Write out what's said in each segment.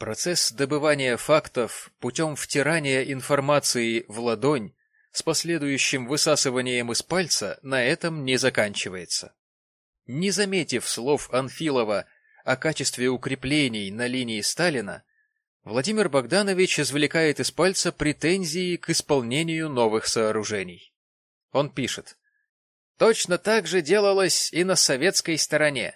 Процесс добывания фактов путем втирания информации в ладонь с последующим высасыванием из пальца на этом не заканчивается. Не заметив слов Анфилова о качестве укреплений на линии Сталина, Владимир Богданович извлекает из пальца претензии к исполнению новых сооружений. Он пишет. Точно так же делалось и на советской стороне.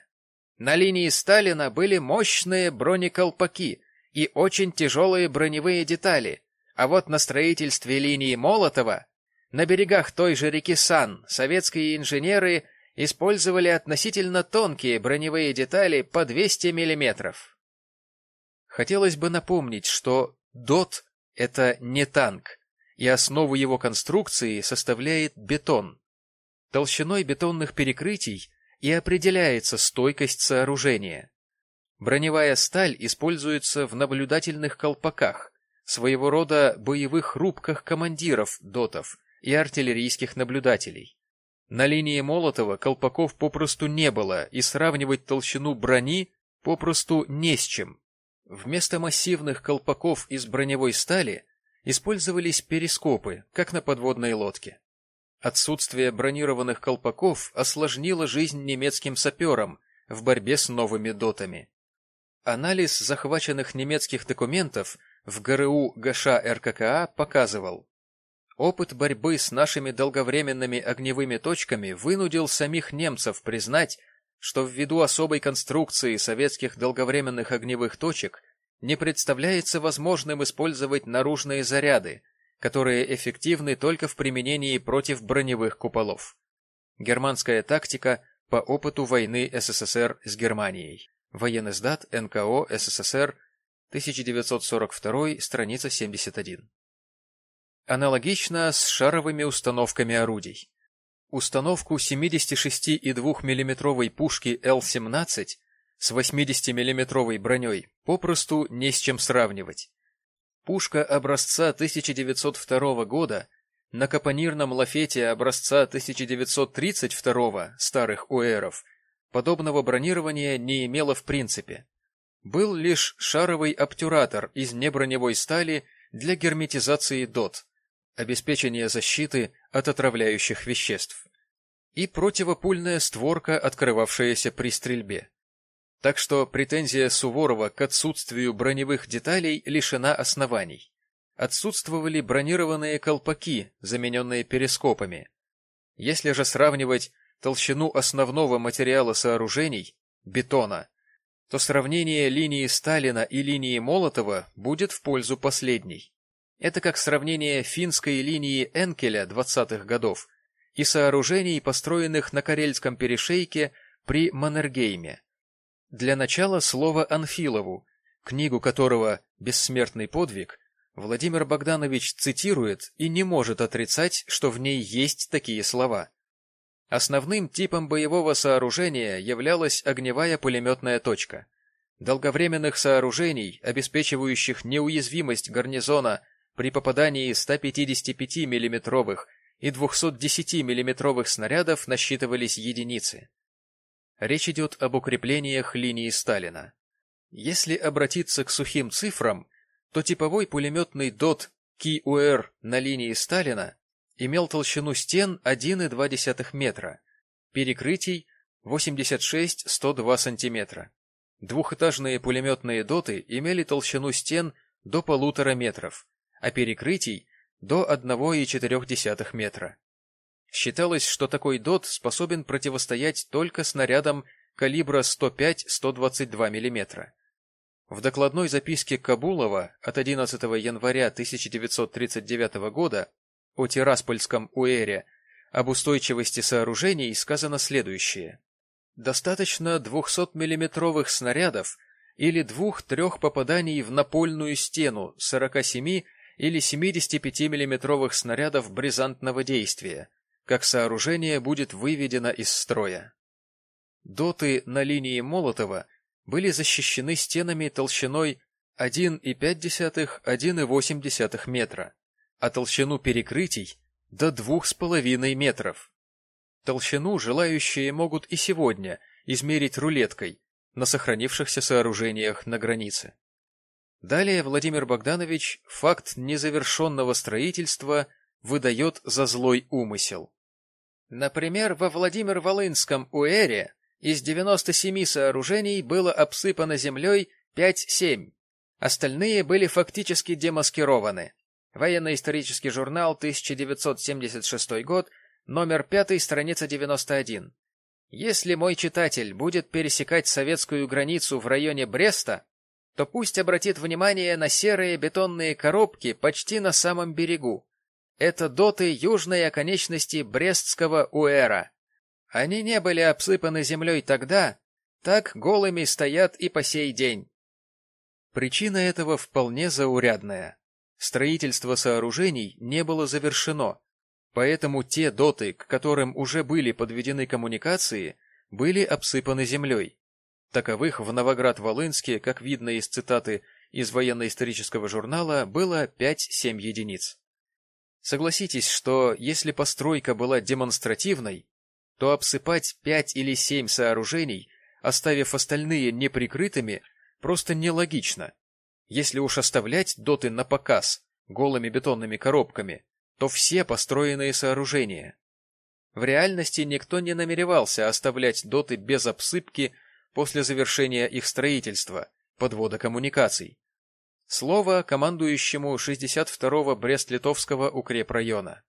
На линии Сталина были мощные бронеколпаки и очень тяжелые броневые детали, а вот на строительстве линии Молотова на берегах той же реки Сан советские инженеры использовали относительно тонкие броневые детали по 200 миллиметров. Хотелось бы напомнить, что ДОТ — это не танк, и основу его конструкции составляет бетон. Толщиной бетонных перекрытий и определяется стойкость сооружения. Броневая сталь используется в наблюдательных колпаках, своего рода боевых рубках командиров дотов и артиллерийских наблюдателей. На линии Молотова колпаков попросту не было, и сравнивать толщину брони попросту не с чем. Вместо массивных колпаков из броневой стали использовались перископы, как на подводной лодке. Отсутствие бронированных колпаков осложнило жизнь немецким саперам в борьбе с новыми дотами. Анализ захваченных немецких документов в ГРУ ГШ РККА показывал, опыт борьбы с нашими долговременными огневыми точками вынудил самих немцев признать, что ввиду особой конструкции советских долговременных огневых точек не представляется возможным использовать наружные заряды, которые эффективны только в применении против броневых куполов. Германская тактика по опыту войны СССР с Германией. Военный сдат НКО СССР 1942, страница 71. Аналогично с шаровыми установками орудий. Установку 76,2 мм пушки Л-17 с 80 мм броней попросту не с чем сравнивать. Пушка образца 1902 года на капонирном лафете образца 1932 старых УЭРов подобного бронирования не имела в принципе. Был лишь шаровый обтюратор из неброневой стали для герметизации ДОТ, обеспечения защиты от отравляющих веществ, и противопульная створка, открывавшаяся при стрельбе. Так что претензия Суворова к отсутствию броневых деталей лишена оснований. Отсутствовали бронированные колпаки, замененные перископами. Если же сравнивать толщину основного материала сооружений, бетона, то сравнение линии Сталина и линии Молотова будет в пользу последней. Это как сравнение финской линии Энкеля 20-х годов и сооружений, построенных на Карельском перешейке при Маннергейме. Для начала слово Анфилову, книгу которого «Бессмертный подвиг» Владимир Богданович цитирует и не может отрицать, что в ней есть такие слова. Основным типом боевого сооружения являлась огневая пулеметная точка. Долговременных сооружений, обеспечивающих неуязвимость гарнизона при попадании 155 миллиметровых и 210 миллиметровых снарядов насчитывались единицы. Речь идет об укреплениях линии Сталина. Если обратиться к сухим цифрам, то типовой пулеметный ДОТ КИУР на линии Сталина имел толщину стен 1,2 метра, перекрытий 86-102 сантиметра. Двухэтажные пулеметные доты имели толщину стен до полутора метров, а перекрытий до 1,4 метра. Считалось, что такой дот способен противостоять только снарядам калибра 105-122 мм. В докладной записке Кабулова от 11 января 1939 года о Тираспольском УЭРе об устойчивости сооружений сказано следующее. Достаточно 200-миллиметровых снарядов или двух-трех попаданий в напольную стену 47 или 75-миллиметровых снарядов бризантного действия, как сооружение будет выведено из строя. Доты на линии Молотова были защищены стенами толщиной 1,5-1,8 метра, а толщину перекрытий до двух с половиной метров. Толщину желающие могут и сегодня измерить рулеткой на сохранившихся сооружениях на границе. Далее Владимир Богданович факт незавершенного строительства выдает за злой умысел. Например, во Владимир-Волынском Уэре из 97 сооружений было обсыпано землей 5-7. Остальные были фактически демаскированы. Военно-исторический журнал, 1976 год, номер 5, страница 91. Если мой читатель будет пересекать советскую границу в районе Бреста, то пусть обратит внимание на серые бетонные коробки почти на самом берегу. Это доты южной оконечности Брестского Уэра. Они не были обсыпаны землей тогда, так голыми стоят и по сей день. Причина этого вполне заурядная. Строительство сооружений не было завершено, поэтому те доты, к которым уже были подведены коммуникации, были обсыпаны землей. Таковых в Новоград-Волынске, как видно из цитаты из военно-исторического журнала, было 5-7 единиц. Согласитесь, что если постройка была демонстративной, то обсыпать 5 или 7 сооружений, оставив остальные неприкрытыми, просто нелогично. Если уж оставлять доты на показ голыми бетонными коробками, то все построенные сооружения. В реальности никто не намеревался оставлять доты без обсыпки после завершения их строительства, подвода коммуникаций. Слово командующему 62-го Брест-Литовского укрепрайона.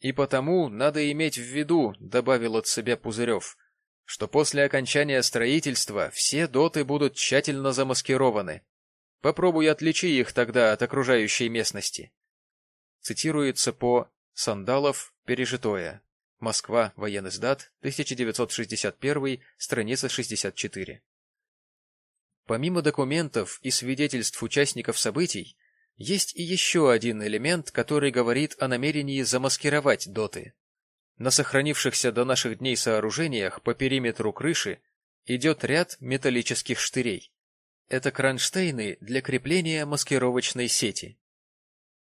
И потому надо иметь в виду, добавил от себя Пузырев, что после окончания строительства все доты будут тщательно замаскированы. Попробуй отличи их тогда от окружающей местности. Цитируется по Сандалов «Пережитое». Москва, военный сдат, 1961, страница 64. Помимо документов и свидетельств участников событий, есть и еще один элемент, который говорит о намерении замаскировать доты. На сохранившихся до наших дней сооружениях по периметру крыши идет ряд металлических штырей. Это кронштейны для крепления маскировочной сети.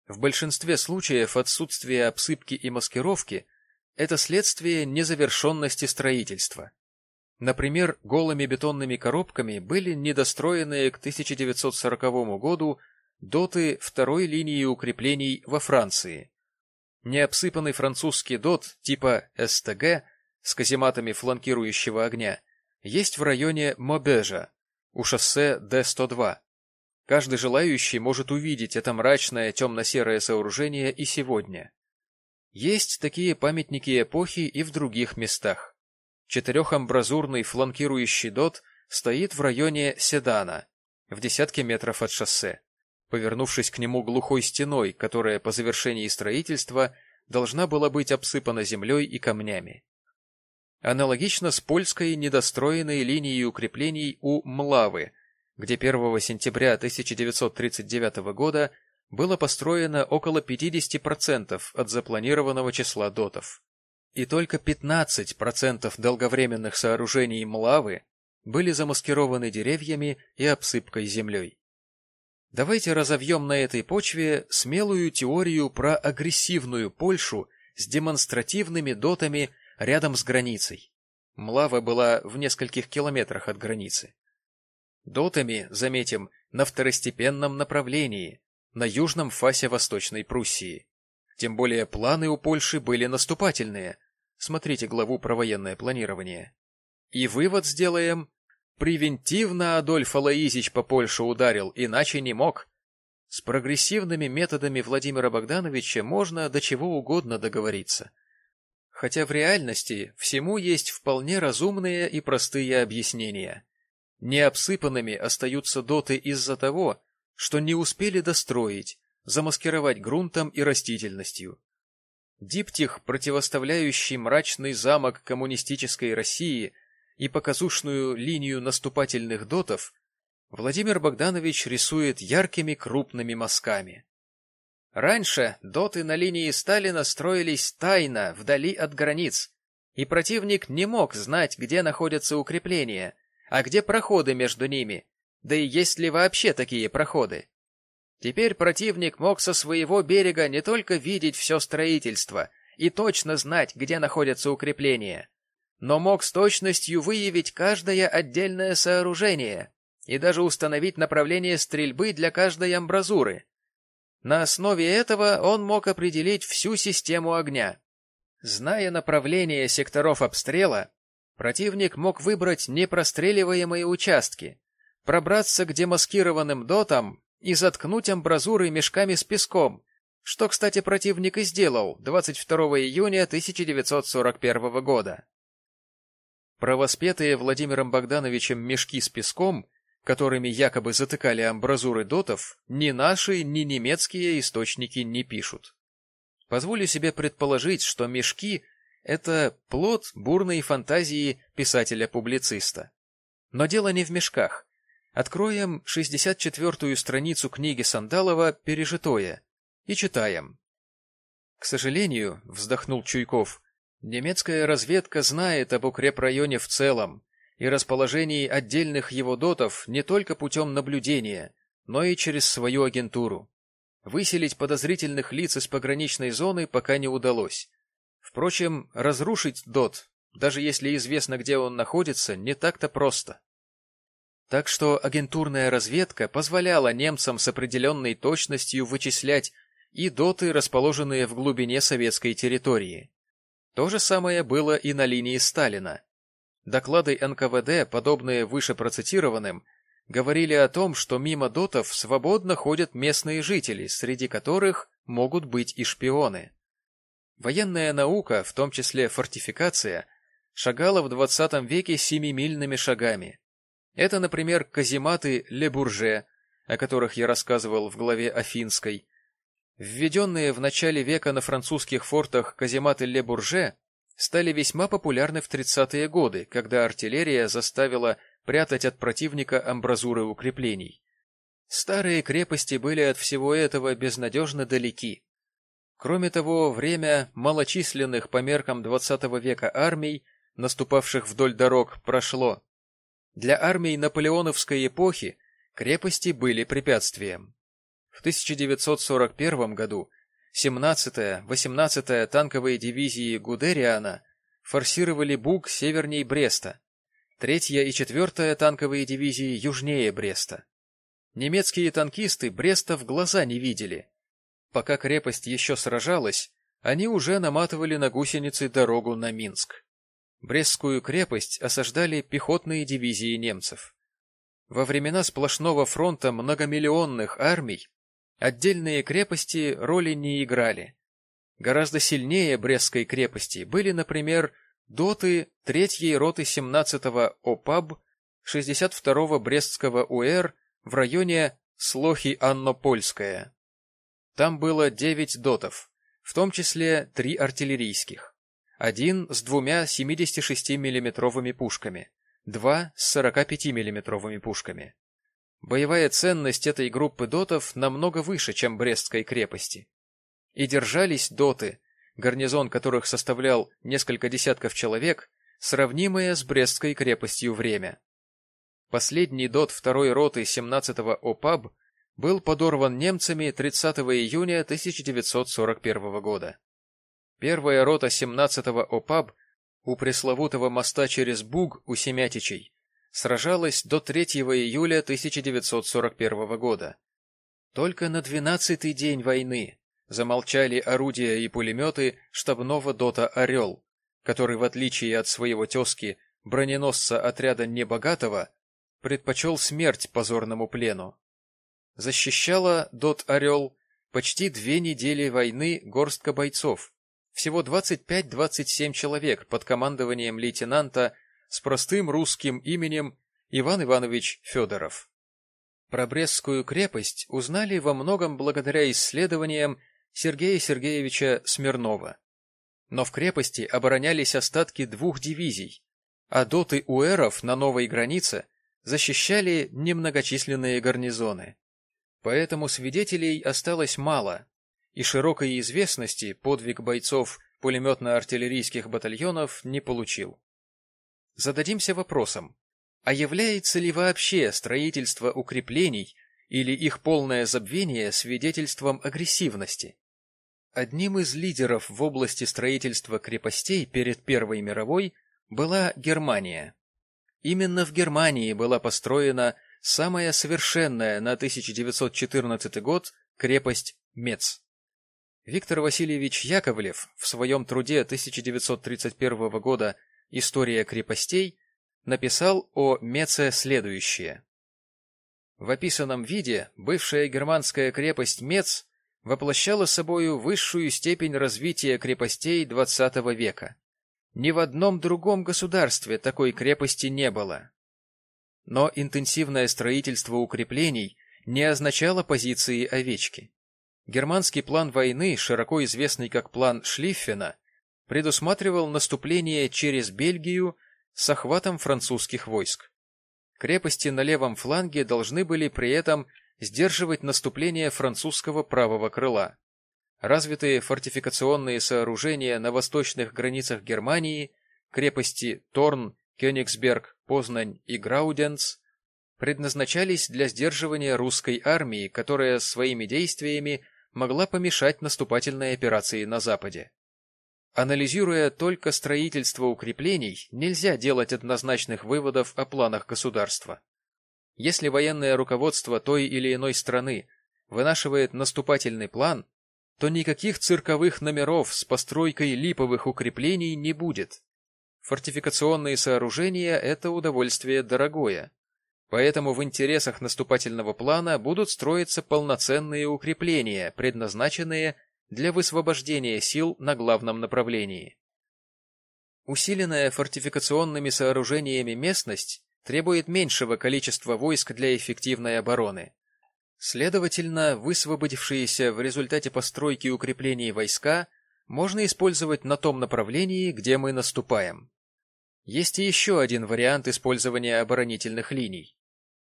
В большинстве случаев отсутствие обсыпки и маскировки это следствие незавершенности строительства. Например, голыми бетонными коробками были недостроенные к 1940 году доты второй линии укреплений во Франции. Необсыпанный французский дот типа СТГ с казематами фланкирующего огня есть в районе Мобежа, у шоссе Д-102. Каждый желающий может увидеть это мрачное темно-серое сооружение и сегодня. Есть такие памятники эпохи и в других местах. Четырехамбразурный фланкирующий дот стоит в районе Седана, в десятке метров от шоссе, повернувшись к нему глухой стеной, которая по завершении строительства должна была быть обсыпана землей и камнями. Аналогично с польской недостроенной линией укреплений у Млавы, где 1 сентября 1939 года было построено около 50% от запланированного числа дотов. И только 15% долговременных сооружений Млавы были замаскированы деревьями и обсыпкой землей. Давайте разовьем на этой почве смелую теорию про агрессивную Польшу с демонстративными дотами рядом с границей. Млава была в нескольких километрах от границы. Дотами, заметим, на второстепенном направлении, на южном фасе Восточной Пруссии. Тем более планы у Польши были наступательные. Смотрите главу про военное планирование. И вывод сделаем. Превентивно Адольф Алаизич по Польше ударил, иначе не мог. С прогрессивными методами Владимира Богдановича можно до чего угодно договориться. Хотя в реальности всему есть вполне разумные и простые объяснения. Необсыпанными остаются доты из-за того, что не успели достроить, замаскировать грунтом и растительностью. Диптих, противоставляющий мрачный замок коммунистической России и показушную линию наступательных дотов, Владимир Богданович рисует яркими крупными мазками. Раньше доты на линии Сталина строились тайно, вдали от границ, и противник не мог знать, где находятся укрепления, а где проходы между ними, да и есть ли вообще такие проходы. Теперь противник мог со своего берега не только видеть все строительство и точно знать, где находятся укрепления, но мог с точностью выявить каждое отдельное сооружение. и даже установить направление стрельбы для каждой амбразуры. На основе этого он мог определить всю систему огня. Зная направление секторов обстрела, противник мог выбрать непростреливаемые участки, пробраться к демаскированным дотам и заткнуть амбразуры мешками с песком, что, кстати, противник и сделал 22 июня 1941 года. Провоспетые Владимиром Богдановичем мешки с песком, которыми якобы затыкали амбразуры дотов, ни наши, ни немецкие источники не пишут. Позволю себе предположить, что мешки — это плод бурной фантазии писателя-публициста. Но дело не в мешках. Откроем 64-ю страницу книги Сандалова «Пережитое» и читаем. К сожалению, вздохнул Чуйков, немецкая разведка знает об укрепрайоне в целом и расположении отдельных его дотов не только путем наблюдения, но и через свою агентуру. Выселить подозрительных лиц из пограничной зоны пока не удалось. Впрочем, разрушить дот, даже если известно, где он находится, не так-то просто. Так что агентурная разведка позволяла немцам с определенной точностью вычислять и доты, расположенные в глубине советской территории. То же самое было и на линии Сталина. Доклады НКВД, подобные выше процитированным, говорили о том, что мимо дотов свободно ходят местные жители, среди которых могут быть и шпионы. Военная наука, в том числе фортификация, шагала в 20 веке семимильными шагами. Это, например, казематы Ле-Бурже, о которых я рассказывал в главе Афинской. Введенные в начале века на французских фортах казематы Ле-Бурже стали весьма популярны в 30-е годы, когда артиллерия заставила прятать от противника амбразуры укреплений. Старые крепости были от всего этого безнадежно далеки. Кроме того, время малочисленных по меркам XX века армий, наступавших вдоль дорог, прошло. Для армий наполеоновской эпохи крепости были препятствием. В 1941 году 17-я, 18-я танковые дивизии Гудериана форсировали Буг севернее Бреста, 3-я и 4-я танковые дивизии южнее Бреста. Немецкие танкисты Бреста в глаза не видели. Пока крепость еще сражалась, они уже наматывали на гусеницы дорогу на Минск. Брестскую крепость осаждали пехотные дивизии немцев. Во времена сплошного фронта многомиллионных армий отдельные крепости роли не играли. Гораздо сильнее Брестской крепости были, например, доты 3-й роты 17-го ОПАБ 62-го Брестского УР в районе Слохи-Аннопольская. Там было 9 дотов, в том числе 3 артиллерийских один с двумя 76 миллиметровыми пушками, два с 45 миллиметровыми пушками. Боевая ценность этой группы дотов намного выше, чем Брестской крепости. И держались доты, гарнизон которых составлял несколько десятков человек, сравнимое с Брестской крепостью время. Последний дот второй роты 17-го ОПАБ был подорван немцами 30 июня 1941 года. Первая рота 17-го ОПАБ у пресловутого моста через Буг у Семятичей сражалась до 3 июля 1941 года. Только на 12-й день войны замолчали орудия и пулеметы штабного дота «Орел», который, в отличие от своего тезки, броненосца отряда Небогатого, предпочел смерть позорному плену. Защищала дот «Орел» почти две недели войны горстка бойцов, всего 25-27 человек под командованием лейтенанта с простым русским именем Иван Иванович Федоров. Про Брестскую крепость узнали во многом благодаря исследованиям Сергея Сергеевича Смирнова. Но в крепости оборонялись остатки двух дивизий, а доты уэров на новой границе защищали немногочисленные гарнизоны. Поэтому свидетелей осталось мало, и широкой известности подвиг бойцов пулеметно-артиллерийских батальонов не получил. Зададимся вопросом, а является ли вообще строительство укреплений или их полное забвение свидетельством агрессивности? Одним из лидеров в области строительства крепостей перед Первой мировой была Германия. Именно в Германии была построена самая совершенная на 1914 год крепость Мец. Виктор Васильевич Яковлев в своем труде 1931 года «История крепостей» написал о Меце следующее. В описанном виде бывшая германская крепость Мец воплощала собою высшую степень развития крепостей XX века. Ни в одном другом государстве такой крепости не было. Но интенсивное строительство укреплений не означало позиции овечки. Германский план войны, широко известный как план Шлиффена, предусматривал наступление через Бельгию с охватом французских войск. Крепости на левом фланге должны были при этом сдерживать наступление французского правого крыла. Развитые фортификационные сооружения на восточных границах Германии, крепости Торн, Кёнигсберг, Познань и Грауденц, предназначались для сдерживания русской армии, которая своими действиями могла помешать наступательной операции на Западе. Анализируя только строительство укреплений, нельзя делать однозначных выводов о планах государства. Если военное руководство той или иной страны вынашивает наступательный план, то никаких цирковых номеров с постройкой липовых укреплений не будет. Фортификационные сооружения – это удовольствие дорогое. Поэтому в интересах наступательного плана будут строиться полноценные укрепления, предназначенные для высвобождения сил на главном направлении. Усиленная фортификационными сооружениями местность требует меньшего количества войск для эффективной обороны. Следовательно, высвободившиеся в результате постройки укреплений войска можно использовать на том направлении, где мы наступаем. Есть и еще один вариант использования оборонительных линий.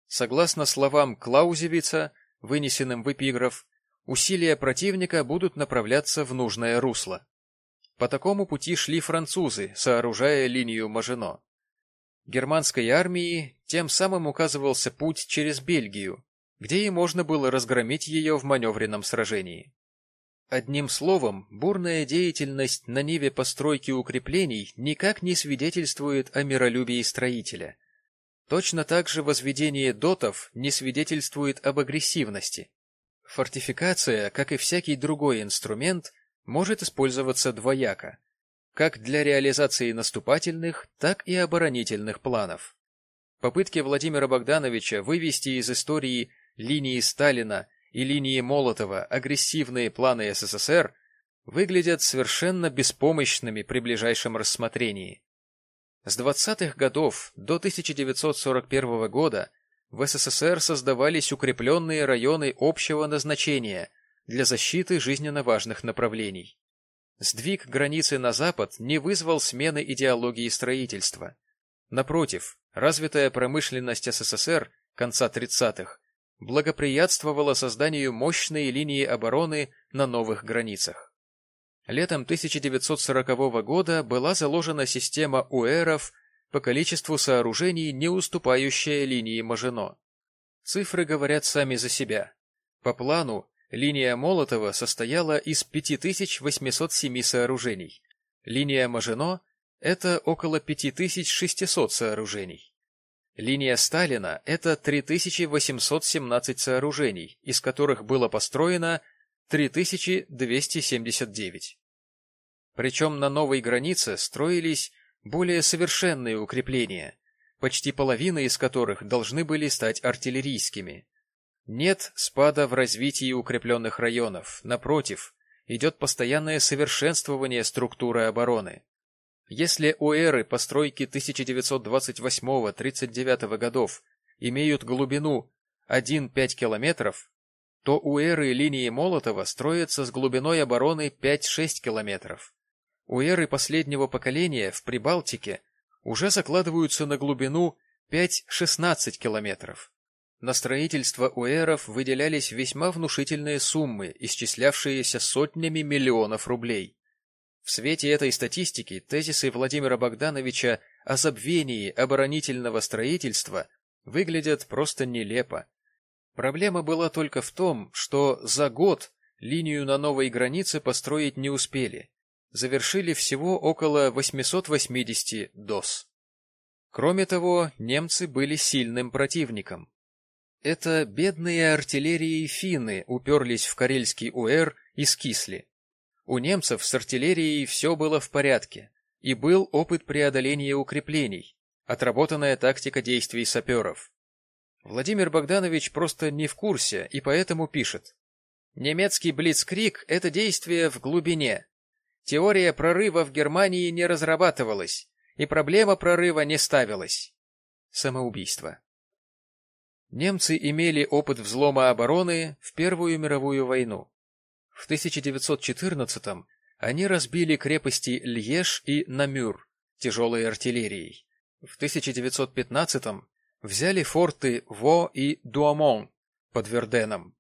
Согласно словам Клаузевица, вынесенным в эпиграф, усилия противника будут направляться в нужное русло. По такому пути шли французы, сооружая линию Мажино. Германской армии тем самым указывался путь через Бельгию, где и можно было разгромить ее в маневренном сражении. Одним словом, бурная деятельность на ниве постройки укреплений никак не свидетельствует о миролюбии строителя, Точно так же возведение дотов не свидетельствует об агрессивности. Фортификация, как и всякий другой инструмент, может использоваться двояко, как для реализации наступательных, так и оборонительных планов. Попытки Владимира Богдановича вывести из истории линии Сталина и линии Молотова агрессивные планы СССР выглядят совершенно беспомощными при ближайшем рассмотрении. С 20-х годов до 1941 года в СССР создавались укрепленные районы общего назначения для защиты жизненно важных направлений. Сдвиг границы на запад не вызвал смены идеологии строительства. Напротив, развитая промышленность СССР конца 30-х благоприятствовала созданию мощной линии обороны на новых границах. Летом 1940 года была заложена система УЭРов по количеству сооружений, не уступающая линии Мажино. Цифры говорят сами за себя. По плану, линия Молотова состояла из 5807 сооружений. Линия Мажино – это около 5600 сооружений. Линия Сталина – это 3817 сооружений, из которых было построено 3279. Причем на новой границе строились более совершенные укрепления, почти половина из которых должны были стать артиллерийскими. Нет спада в развитии укрепленных районов, напротив, идет постоянное совершенствование структуры обороны. Если у эры постройки 1928-39 годов имеют глубину 1-5 километров, то у эры линии Молотова строятся с глубиной обороны 5-6 километров. У эры последнего поколения в Прибалтике уже закладываются на глубину 5-16 километров. На строительство уэров выделялись весьма внушительные суммы, исчислявшиеся сотнями миллионов рублей. В свете этой статистики тезисы Владимира Богдановича о забвении оборонительного строительства выглядят просто нелепо. Проблема была только в том, что за год линию на новой границе построить не успели. Завершили всего около 880 ДОС. Кроме того, немцы были сильным противником. Это бедные артиллерии финны уперлись в Карельский УР и скисли. У немцев с артиллерией все было в порядке, и был опыт преодоления укреплений, отработанная тактика действий саперов. Владимир Богданович просто не в курсе и поэтому пишет. Немецкий блицкрик – это действие в глубине. Теория прорыва в Германии не разрабатывалась, и проблема прорыва не ставилась. Самоубийство. Немцы имели опыт взлома обороны в Первую мировую войну. В 1914-м они разбили крепости Льеж и Намюр тяжелой артиллерией. В 1915-м взяли форты Во и Дуамон под Верденом.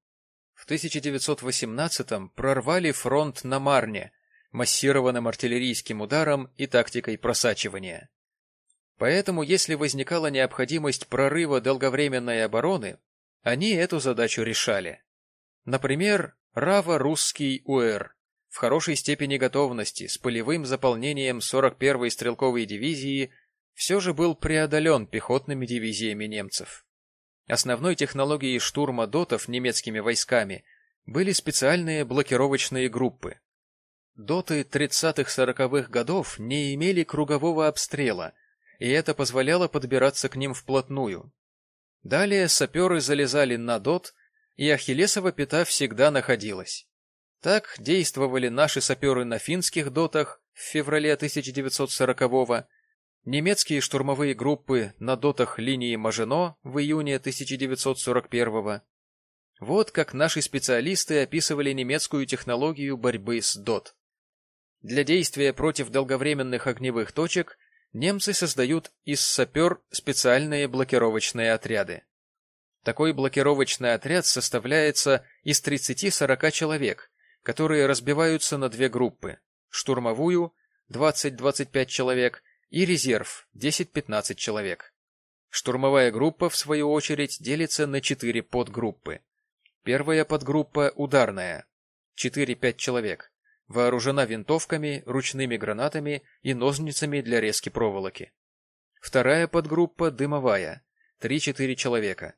В 1918-м прорвали фронт на Марне массированным артиллерийским ударом и тактикой просачивания. Поэтому, если возникала необходимость прорыва долговременной обороны, они эту задачу решали. Например, Рава-Русский УР в хорошей степени готовности с полевым заполнением 41-й стрелковой дивизии все же был преодолен пехотными дивизиями немцев. Основной технологией штурма дотов немецкими войсками были специальные блокировочные группы. Доты 30-40-х годов не имели кругового обстрела, и это позволяло подбираться к ним вплотную. Далее саперы залезали на дот и Ахиллесова пята всегда находилась. Так действовали наши саперы на финских дотах в феврале 1940-го, немецкие штурмовые группы на дотах линии Мажино в июне 1941-го. Вот как наши специалисты описывали немецкую технологию борьбы с дот. Для действия против долговременных огневых точек немцы создают из сапер специальные блокировочные отряды. Такой блокировочный отряд составляется из 30-40 человек, которые разбиваются на две группы – штурмовую – 20-25 человек и резерв – 10-15 человек. Штурмовая группа, в свою очередь, делится на четыре подгруппы. Первая подгруппа – ударная – 4-5 человек, вооружена винтовками, ручными гранатами и ножницами для резки проволоки. Вторая подгруппа – дымовая – 3-4 человека,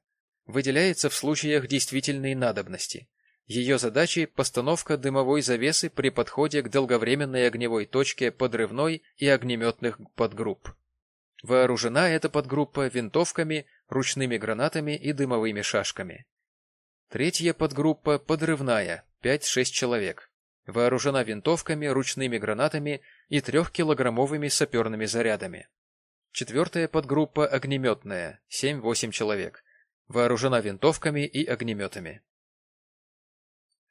выделяется в случаях действительной надобности. Ее задачи – постановка дымовой завесы при подходе к долговременной огневой точке подрывной и огнеметных подгрупп. Вооружена эта подгруппа винтовками, ручными гранатами и дымовыми шашками. Третья подгруппа – подрывная, 5-6 человек. Вооружена винтовками, ручными гранатами и трехкилограммовыми саперными зарядами. Четвертая подгруппа – огнеметная, 7-8 человек вооружена винтовками и огнеметами.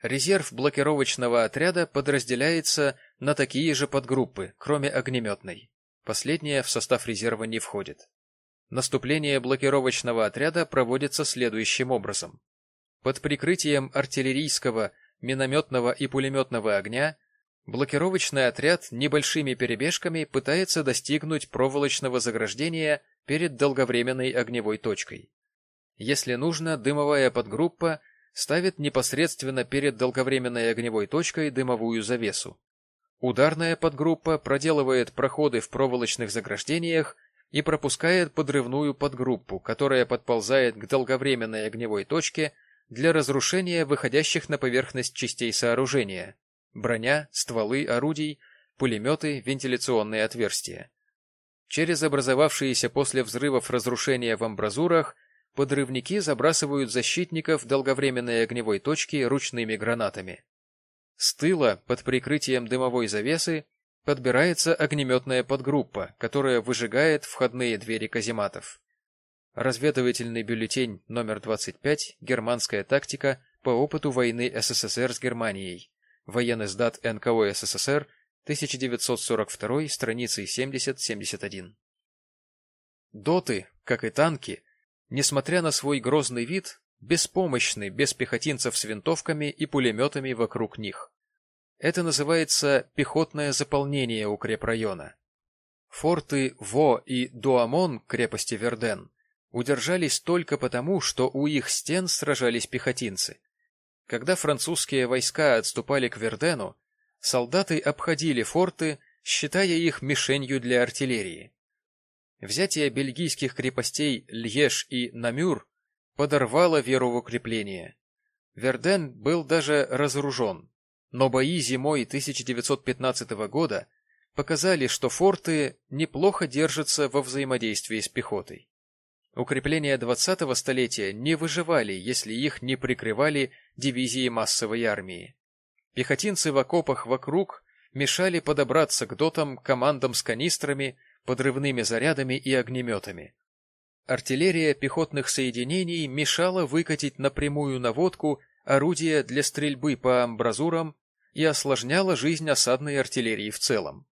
Резерв блокировочного отряда подразделяется на такие же подгруппы, кроме огнеметной. Последняя в состав резерва не входит. Наступление блокировочного отряда проводится следующим образом. Под прикрытием артиллерийского, минометного и пулеметного огня блокировочный отряд небольшими перебежками пытается достигнуть проволочного заграждения перед долговременной огневой точкой. Если нужно, дымовая подгруппа ставит непосредственно перед долговременной огневой точкой дымовую завесу. Ударная подгруппа проделывает проходы в проволочных заграждениях и пропускает подрывную подгруппу, которая подползает к долговременной огневой точке для разрушения выходящих на поверхность частей сооружения – броня, стволы орудий, пулеметы, вентиляционные отверстия. Через образовавшиеся после взрывов разрушения в амбразурах подрывники забрасывают защитников долговременной огневой точки ручными гранатами. С тыла, под прикрытием дымовой завесы, подбирается огнеметная подгруппа, которая выжигает входные двери казематов. Разведывательный бюллетень номер 25 «Германская тактика по опыту войны СССР с Германией». Военный сдат НКО СССР, 1942, страницы 70-71. Доты, как и танки, несмотря на свой грозный вид, беспомощны без пехотинцев с винтовками и пулеметами вокруг них. Это называется пехотное заполнение укрепрайона. Форты Во и Дуамон крепости Верден удержались только потому, что у их стен сражались пехотинцы. Когда французские войска отступали к Вердену, солдаты обходили форты, считая их мишенью для артиллерии. Взятие бельгийских крепостей Льеж и Намюр подорвало веру в укрепление. Верден был даже разоружен, но бои зимой 1915 года показали, что форты неплохо держатся во взаимодействии с пехотой. Укрепления 20-го столетия не выживали, если их не прикрывали дивизии массовой армии. Пехотинцы в окопах вокруг мешали подобраться к дотам командам с канистрами, подрывными зарядами и огнеметами. Артиллерия пехотных соединений мешала выкатить напрямую наводку орудия для стрельбы по амбразурам и осложняла жизнь осадной артиллерии в целом.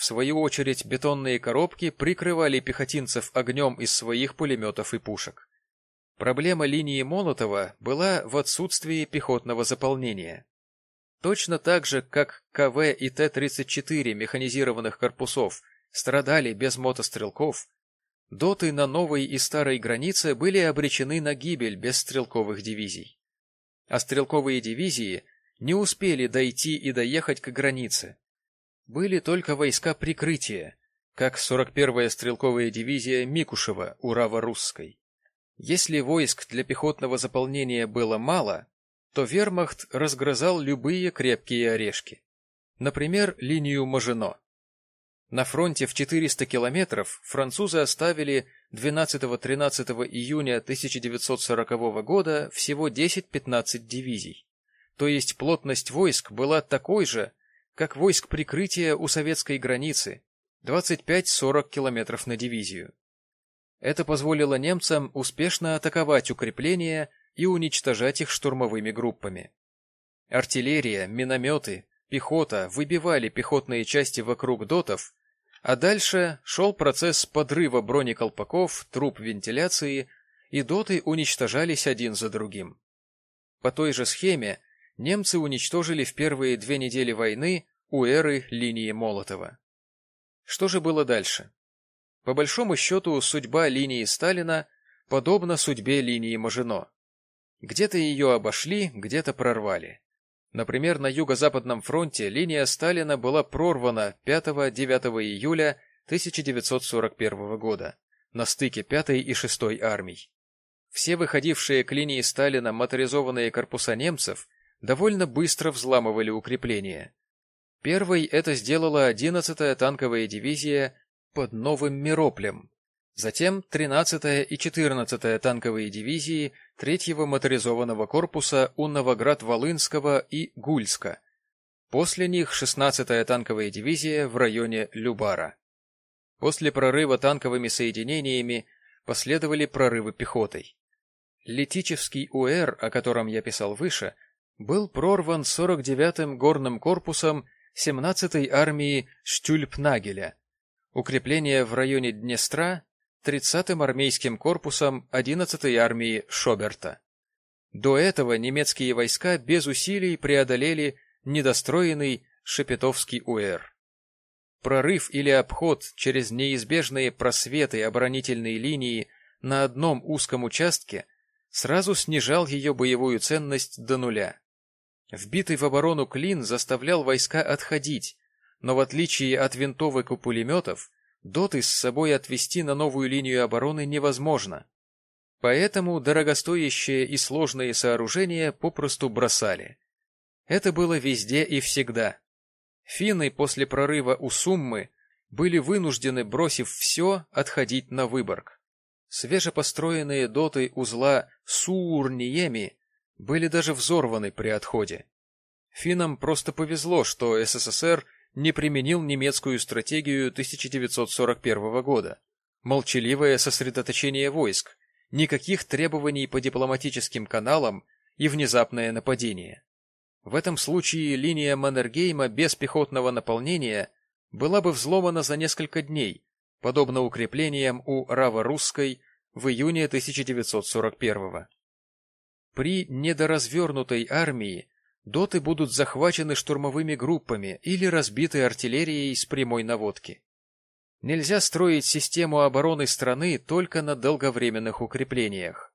В свою очередь бетонные коробки прикрывали пехотинцев огнем из своих пулеметов и пушек. Проблема линии Молотова была в отсутствии пехотного заполнения. Точно так же, как КВ и Т-34 механизированных корпусов страдали без мотострелков, доты на новой и старой границе были обречены на гибель без стрелковых дивизий. А стрелковые дивизии не успели дойти и доехать к границе. Были только войска прикрытия, как 41-я стрелковая дивизия Микушева Урава-Русской. Если войск для пехотного заполнения было мало, то вермахт разгрызал любые крепкие орешки. Например, линию Мажино. На фронте в 400 километров французы оставили 12-13 июня 1940 года всего 10-15 дивизий. То есть плотность войск была такой же, как войск прикрытия у советской границы, 25-40 километров на дивизию. Это позволило немцам успешно атаковать укрепления и уничтожать их штурмовыми группами. Артиллерия, минометы, пехота выбивали пехотные части вокруг дотов, а дальше шел процесс подрыва бронеколпаков, труб вентиляции, и доты уничтожались один за другим. По той же схеме немцы уничтожили в первые две недели войны у эры линии Молотова. Что же было дальше? По большому счету, судьба линии Сталина подобна судьбе линии Мажино. Где-то ее обошли, где-то прорвали. Например, на Юго-Западном фронте линия Сталина была прорвана 5-9 июля 1941 года на стыке 5 и 6 армий. Все выходившие к линии Сталина моторизованные корпуса немцев довольно быстро взламывали укрепления. Первой это сделала 11-я танковая дивизия под Новым Мироплем, Затем 13-я и 14-я танковые дивизии 3-го моторизованного корпуса у Новоград-Волынского и Гульска. После них 16-я танковая дивизия в районе Любара. После прорыва танковыми соединениями последовали прорывы пехотой. Летичевский УР, о котором я писал выше, был прорван 49-м горным корпусом 17-й армии Штюльпнагеля. Укрепления в районе Днестра 30-м армейским корпусом 11-й армии Шоберта. До этого немецкие войска без усилий преодолели недостроенный Шепетовский УР. Прорыв или обход через неизбежные просветы оборонительной линии на одном узком участке сразу снижал ее боевую ценность до нуля. Вбитый в оборону клин заставлял войска отходить, но в отличие от винтовок и пулеметов, доты с собой отвести на новую линию обороны невозможно. Поэтому дорогостоящие и сложные сооружения попросту бросали. Это было везде и всегда. Финны после прорыва у Суммы были вынуждены, бросив все, отходить на Выборг. Свежепостроенные доты узла Суурниеми были даже взорваны при отходе. Финнам просто повезло, что СССР не применил немецкую стратегию 1941 года. Молчаливое сосредоточение войск, никаких требований по дипломатическим каналам и внезапное нападение. В этом случае линия Маннергейма без пехотного наполнения была бы взломана за несколько дней, подобно укреплениям у Рава-Русской в июне 1941 При недоразвернутой армии доты будут захвачены штурмовыми группами или разбиты артиллерией с прямой наводки. Нельзя строить систему обороны страны только на долговременных укреплениях.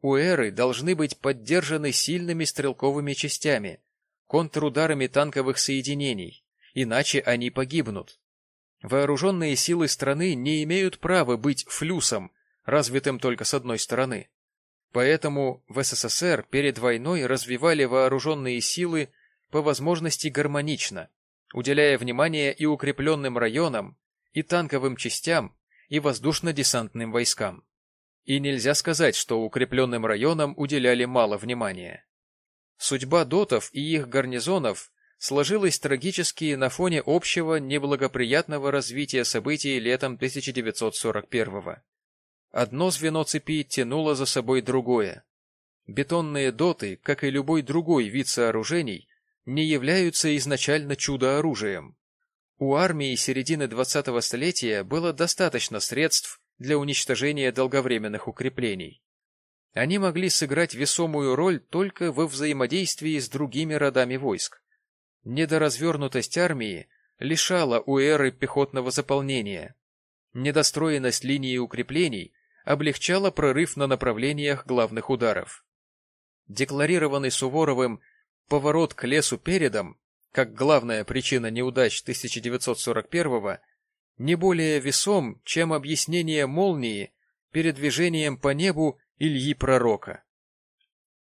УЭРы должны быть поддержаны сильными стрелковыми частями, контрударами танковых соединений, иначе они погибнут. Вооруженные силы страны не имеют права быть флюсом, развитым только с одной стороны. Поэтому в СССР перед войной развивали вооруженные силы по возможности гармонично, уделяя внимание и укрепленным районам, и танковым частям, и воздушно-десантным войскам. И нельзя сказать, что укрепленным районам уделяли мало внимания. Судьба дотов и их гарнизонов сложилась трагически на фоне общего неблагоприятного развития событий летом 1941 -го. Одно звено цепи тянуло за собой другое. Бетонные доты, как и любой другой вид сооружений, не являются изначально чудо-оружием. У армии середины 20-го столетия было достаточно средств для уничтожения долговременных укреплений. Они могли сыграть весомую роль только во взаимодействии с другими родами войск. Недоразвернутость армии лишала у эры пехотного заполнения. Недостроенность линии укреплений облегчала прорыв на направлениях главных ударов. Декларированный Суворовым поворот к лесу передом, как главная причина неудач 1941-го, не более весом, чем объяснение молнии передвижением по небу Ильи Пророка.